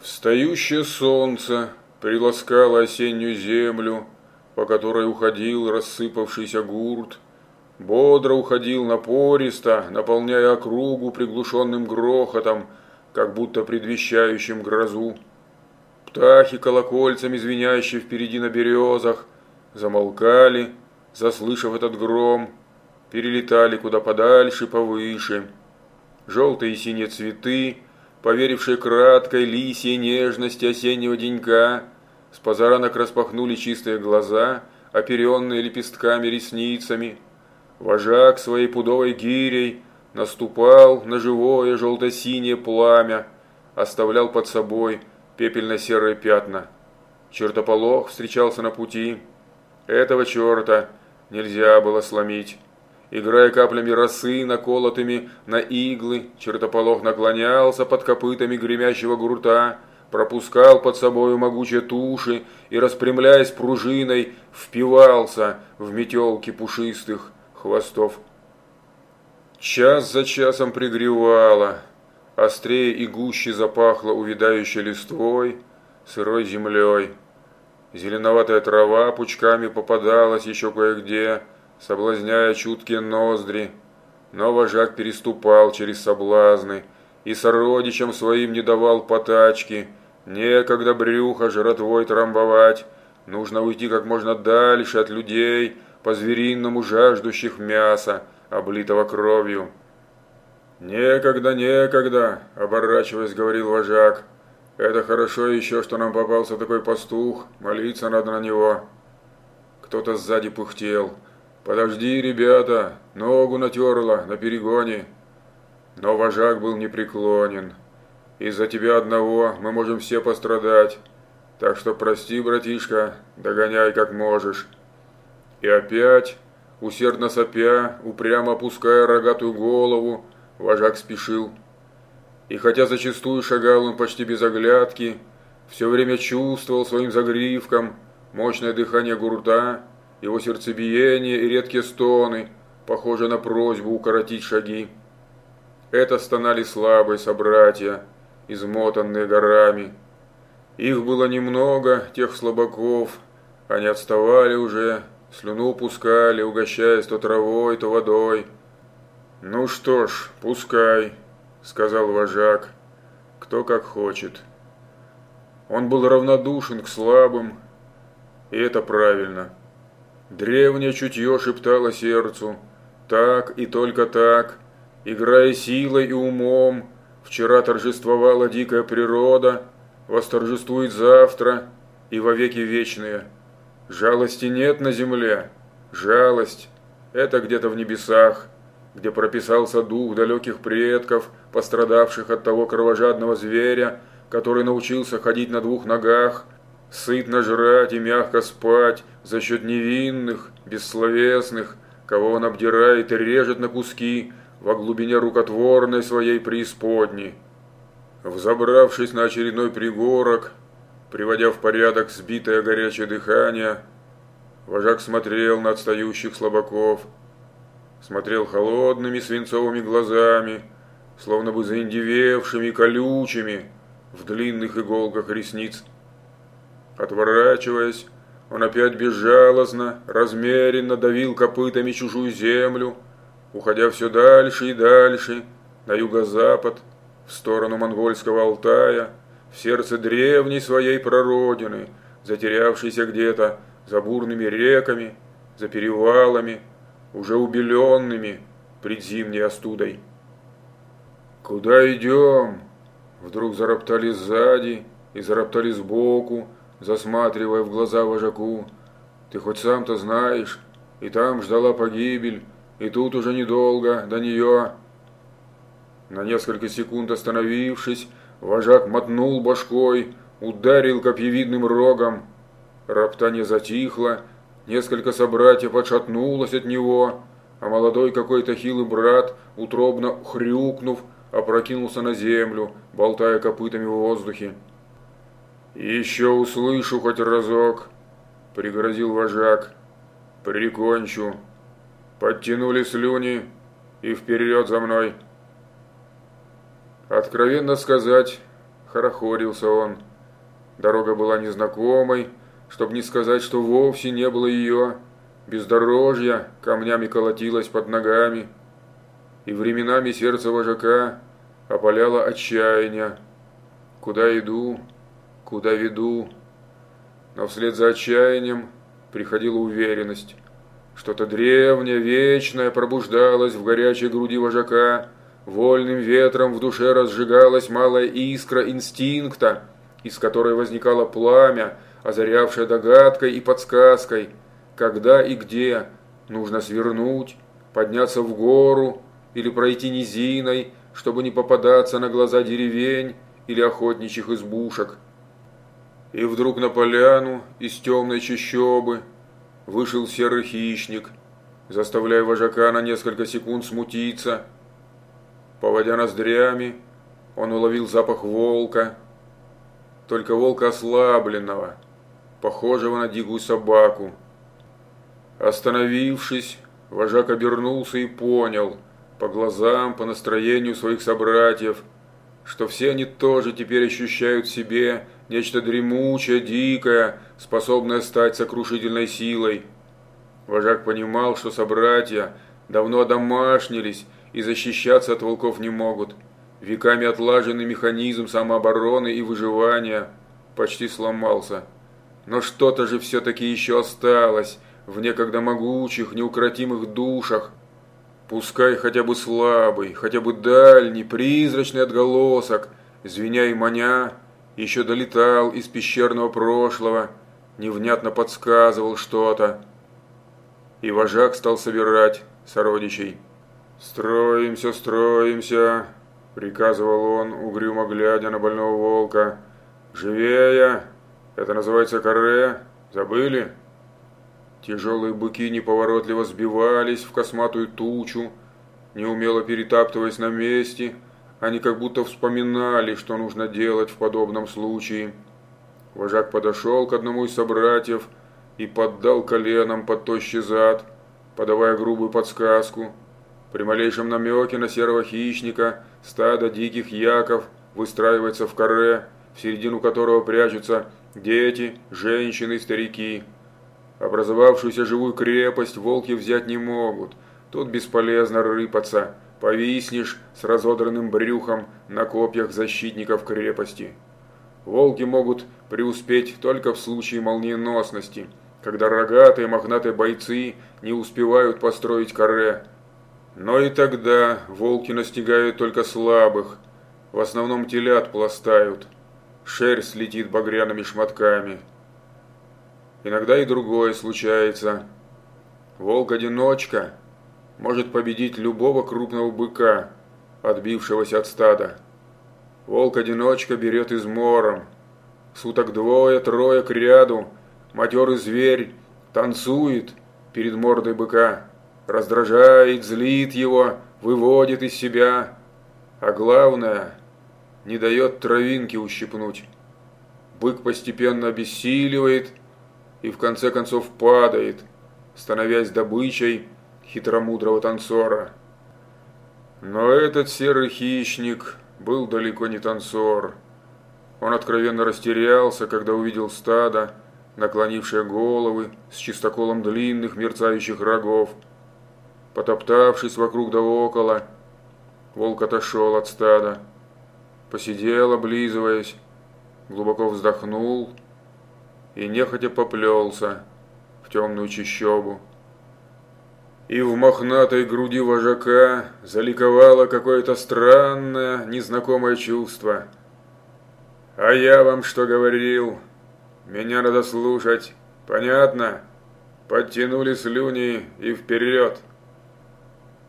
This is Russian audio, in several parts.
Встающее солнце приласкало осеннюю землю, по которой уходил рассыпавшийся гурт, бодро уходил напористо, наполняя округу приглушенным грохотом, как будто предвещающим грозу. Птахи колокольцами, звенящие впереди на березах, замолкали, заслышав этот гром, перелетали куда подальше, повыше. Желтые и синие цветы – поверившие краткой лисьей нежности осеннего денька, с позаранок распахнули чистые глаза, оперенные лепестками ресницами. Вожак своей пудовой гирей наступал на живое желто-синее пламя, оставлял под собой пепельно-серые пятна. Чертополох встречался на пути. Этого черта нельзя было сломить. Играя каплями росы, наколотыми на иглы, чертополох наклонялся под копытами гремящего грута, пропускал под собою могучие туши и, распрямляясь пружиной, впивался в метелки пушистых хвостов. Час за часом пригревало, острее и гуще запахло увядающей листвой, сырой землей. Зеленоватая трава пучками попадалась еще кое-где, соблазняя чуткие ноздри, но вожак переступал через соблазны и сородичам своим не давал потачки, некогда брюхо жратвой трамбовать, нужно уйти как можно дальше от людей, по-звериному жаждущих мяса, облитого кровью. «Некогда, некогда!» – оборачиваясь, говорил вожак. «Это хорошо еще, что нам попался такой пастух, молиться надо на него». Кто-то сзади пыхтел – «Подожди, ребята, ногу натерла на перегоне». Но вожак был непреклонен. «Из-за тебя одного мы можем все пострадать, так что прости, братишка, догоняй как можешь». И опять, усердно сопя, упрямо опуская рогатую голову, вожак спешил. И хотя зачастую шагал он почти без оглядки, все время чувствовал своим загривком мощное дыхание гурта, его сердцебиение и редкие стоны, похожие на просьбу укоротить шаги. Это стонали слабые собратья, измотанные горами. Их было немного, тех слабаков, они отставали уже, слюну пускали, угощаясь то травой, то водой. «Ну что ж, пускай», — сказал вожак, — «кто как хочет». Он был равнодушен к слабым, и это правильно. Древнее чутье шептало сердцу, так и только так, играя силой и умом, вчера торжествовала дикая природа, восторжествует завтра и вовеки вечные. Жалости нет на земле, жалость – это где-то в небесах, где прописался дух далеких предков, пострадавших от того кровожадного зверя, который научился ходить на двух ногах – сытно жрать и мягко спать за счет невинных, бессловесных, кого он обдирает и режет на куски во глубине рукотворной своей преисподней. Взобравшись на очередной пригорок, приводя в порядок сбитое горячее дыхание, вожак смотрел на отстающих слабаков, смотрел холодными свинцовыми глазами, словно бы заиндевевшими, колючими, в длинных иголках ресниц. Отворачиваясь, он опять безжалостно, размеренно давил копытами чужую землю, уходя все дальше и дальше, на юго-запад, в сторону монгольского Алтая, в сердце древней своей прародины, затерявшейся где-то за бурными реками, за перевалами, уже убеленными предзимней остудой. «Куда идем?» Вдруг зароптали сзади и зароптали сбоку, засматривая в глаза вожаку. «Ты хоть сам-то знаешь, и там ждала погибель, и тут уже недолго до нее». На несколько секунд остановившись, вожак мотнул башкой, ударил копьевидным рогом. Роптание затихло, несколько собратьев отшатнулось от него, а молодой какой-то хилый брат, утробно хрюкнув, опрокинулся на землю, болтая копытами в воздухе. «Еще услышу хоть разок», – пригрозил вожак. «Прикончу». Подтянули слюни и вперед за мной. Откровенно сказать, хорохорился он. Дорога была незнакомой, чтобы не сказать, что вовсе не было ее. Бездорожье камнями колотилось под ногами, и временами сердце вожака опаляло отчаяние. Куда иду, куда веду? Но вслед за отчаянием приходила уверенность. Что-то древнее, вечное пробуждалось в горячей груди вожака, вольным ветром в душе разжигалась малая искра инстинкта, из которой возникало пламя, озарявшее догадкой и подсказкой, когда и где нужно свернуть, подняться в гору или пройти низиной, чтобы не попадаться на глаза деревень или охотничьих избушек. И вдруг на поляну из темной чащобы вышел серый хищник, заставляя вожака на несколько секунд смутиться. Поводя ноздрями, он уловил запах волка, только волка ослабленного, похожего на дикую собаку. Остановившись, вожак обернулся и понял, по глазам, по настроению своих собратьев, что все они тоже теперь ощущают в себе нечто дремучее, дикое, способное стать сокрушительной силой. Вожак понимал, что собратья давно домашнились и защищаться от волков не могут. Веками отлаженный механизм самообороны и выживания почти сломался. Но что-то же все-таки еще осталось в некогда могучих, неукротимых душах. Пускай хотя бы слабый, хотя бы дальний, призрачный отголосок, звеня и маня, еще долетал из пещерного прошлого, невнятно подсказывал что-то. И вожак стал собирать сородичей. «Строимся, строимся!» – приказывал он, угрюмо глядя на больного волка. «Живее! Это называется каре. Забыли?» Тяжелые быки неповоротливо сбивались в косматую тучу, неумело перетаптываясь на месте – они как будто вспоминали, что нужно делать в подобном случае. Вожак подошел к одному из собратьев и поддал коленом под тощий зад, подавая грубую подсказку. При малейшем намеке на серого хищника стадо диких яков выстраивается в коре, в середину которого прячутся дети, женщины и старики. Образовавшуюся живую крепость волки взять не могут, тут бесполезно рыпаться – повиснешь с разодранным брюхом на копьях защитников крепости. Волки могут преуспеть только в случае молниеносности, когда рогатые мохнатые бойцы не успевают построить каре. Но и тогда волки настигают только слабых, в основном телят пластают, шерсть летит багряными шматками. Иногда и другое случается. Волк-одиночка – может победить любого крупного быка, отбившегося от стада. Волк-одиночка берет измором. Суток двое-трое к ряду, матерый зверь танцует перед мордой быка, раздражает, злит его, выводит из себя, а главное, не дает травинки ущипнуть. Бык постепенно обессиливает и в конце концов падает, становясь добычей, хитромудрого танцора. Но этот серый хищник был далеко не танцор. Он откровенно растерялся, когда увидел стадо, наклонившее головы с чистоколом длинных мерцающих рогов. Потоптавшись вокруг да около, волк отошел от стада, посидел, облизываясь, глубоко вздохнул и нехотя поплелся в темную чащобу и в мохнатой груди вожака заликовало какое-то странное, незнакомое чувство. «А я вам что говорил? Меня надо слушать. Понятно?» Подтянули слюни и вперед.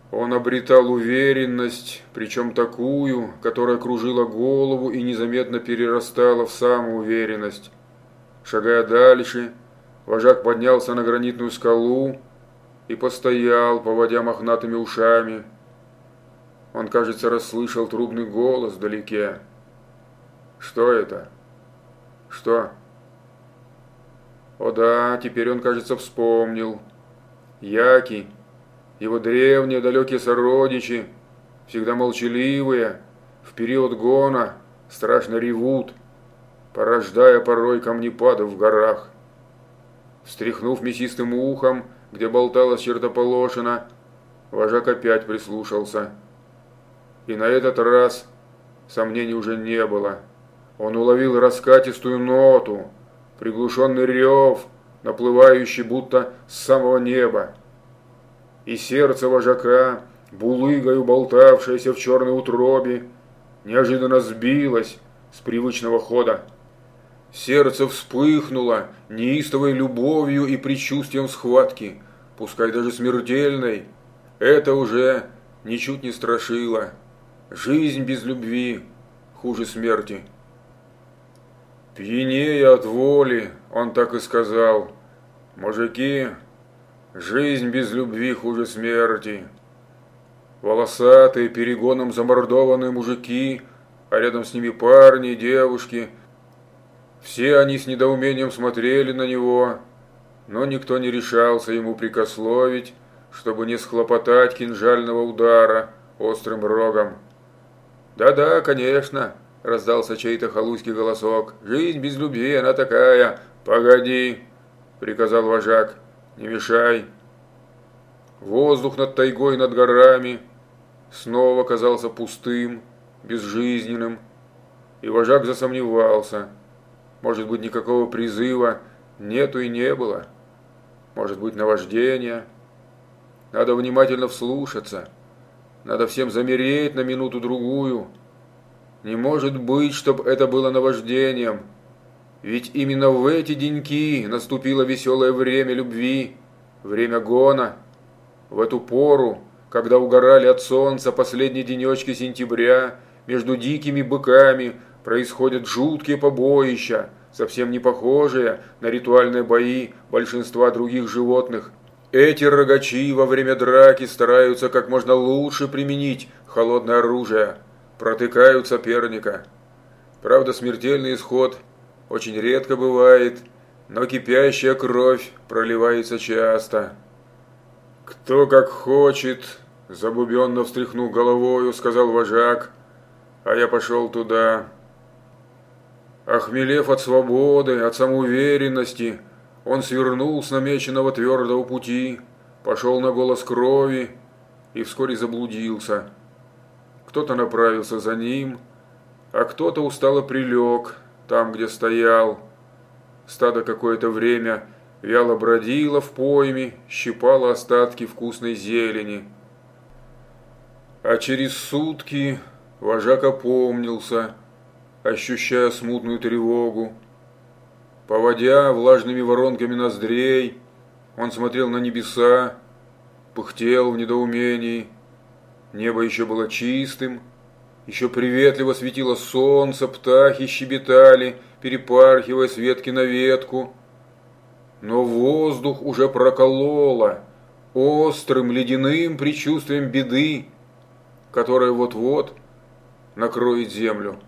Он обретал уверенность, причем такую, которая кружила голову и незаметно перерастала в самоуверенность. Шагая дальше, вожак поднялся на гранитную скалу, и постоял, поводя мохнатыми ушами. Он, кажется, расслышал трубный голос вдалеке. Что это? Что? О да, теперь он, кажется, вспомнил. Яки, его древние далекие сородичи, всегда молчаливые, в период гона, страшно ревут, порождая порой камнепады в горах. Встряхнув мясистым ухом, где болталась чертополошина, вожак опять прислушался. И на этот раз сомнений уже не было. Он уловил раскатистую ноту, приглушенный рев, наплывающий будто с самого неба. И сердце вожака, булыгою болтавшееся в черной утробе, неожиданно сбилось с привычного хода. Сердце вспыхнуло неистовой любовью и предчувствием схватки, пускай даже смертельной. Это уже ничуть не страшило. Жизнь без любви хуже смерти. Пьянее от воли, он так и сказал. Мужики, жизнь без любви хуже смерти. Волосатые, перегоном замордованные мужики, а рядом с ними парни, девушки. Все они с недоумением смотрели на него, но никто не решался ему прикословить, чтобы не схлопотать кинжального удара острым рогом. «Да-да, конечно», – раздался чей-то халуйский голосок. «Жизнь без любви, она такая. Погоди», – приказал вожак. «Не мешай». Воздух над тайгой, над горами снова казался пустым, безжизненным, и вожак засомневался. Может быть, никакого призыва нету и не было. Может быть, наваждение. Надо внимательно вслушаться. Надо всем замереть на минуту-другую. Не может быть, чтобы это было наваждением. Ведь именно в эти деньки наступило веселое время любви, время гона. В эту пору, когда угорали от солнца последние денечки сентября, между дикими быками происходят жуткие побоища, совсем не похожие на ритуальные бои большинства других животных. Эти рогачи во время драки стараются как можно лучше применить холодное оружие, протыкают соперника. Правда, смертельный исход очень редко бывает, но кипящая кровь проливается часто. «Кто как хочет», – забубенно встряхнув головою, сказал вожак, а я пошел туда. Охмелев от свободы, от самоуверенности, он свернул с намеченного твердого пути, пошел на голос крови и вскоре заблудился. Кто-то направился за ним, а кто-то устало прилег там, где стоял. Стадо какое-то время вяло бродило в пойме, щипало остатки вкусной зелени. А через сутки вожак опомнился, ощущая смутную тревогу. Поводя влажными воронками ноздрей, он смотрел на небеса, пыхтел в недоумении. Небо еще было чистым, еще приветливо светило солнце, птахи щебетали, перепархивая с ветки на ветку. Но воздух уже прокололо острым ледяным предчувствием беды, которая вот-вот накроет землю.